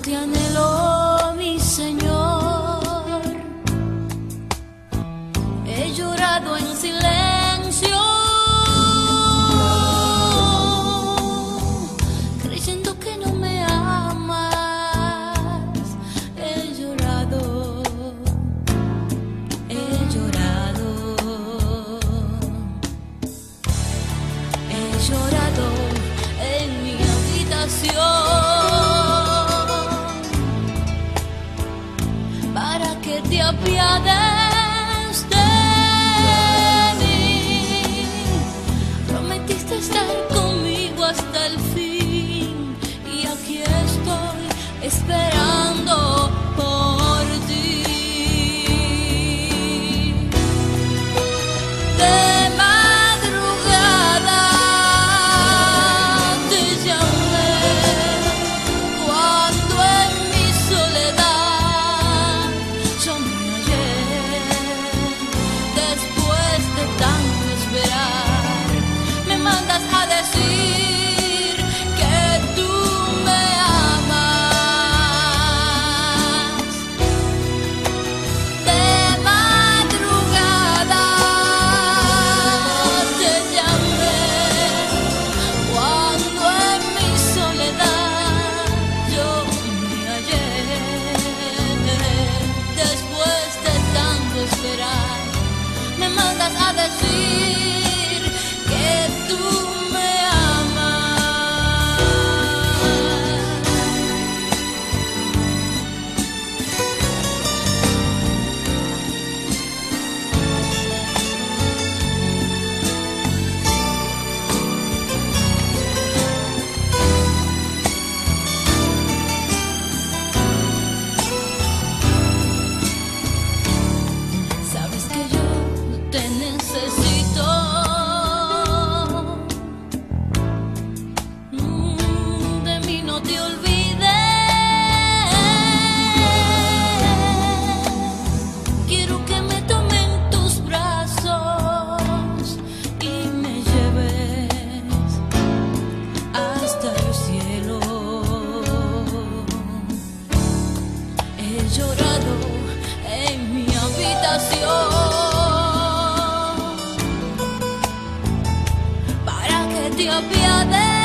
no tiene apiades de mí. Prometiste estar another your brother.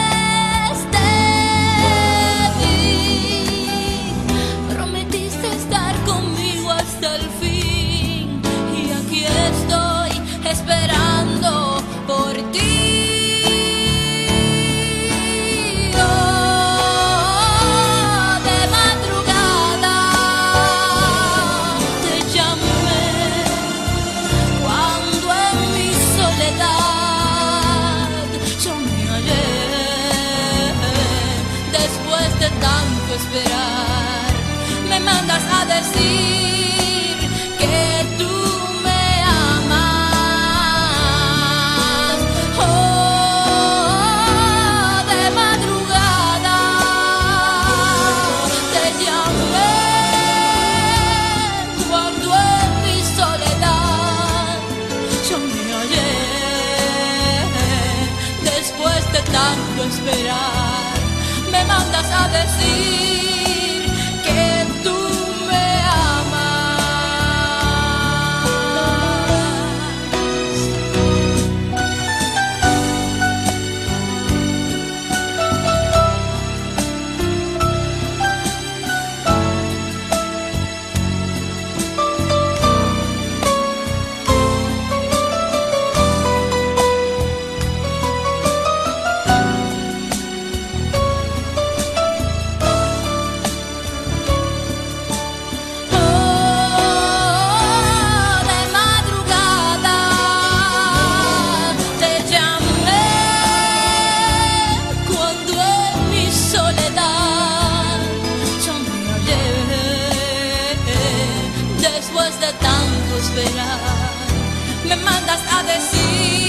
tanto esperar, me mandas a decir. me mandas a decir.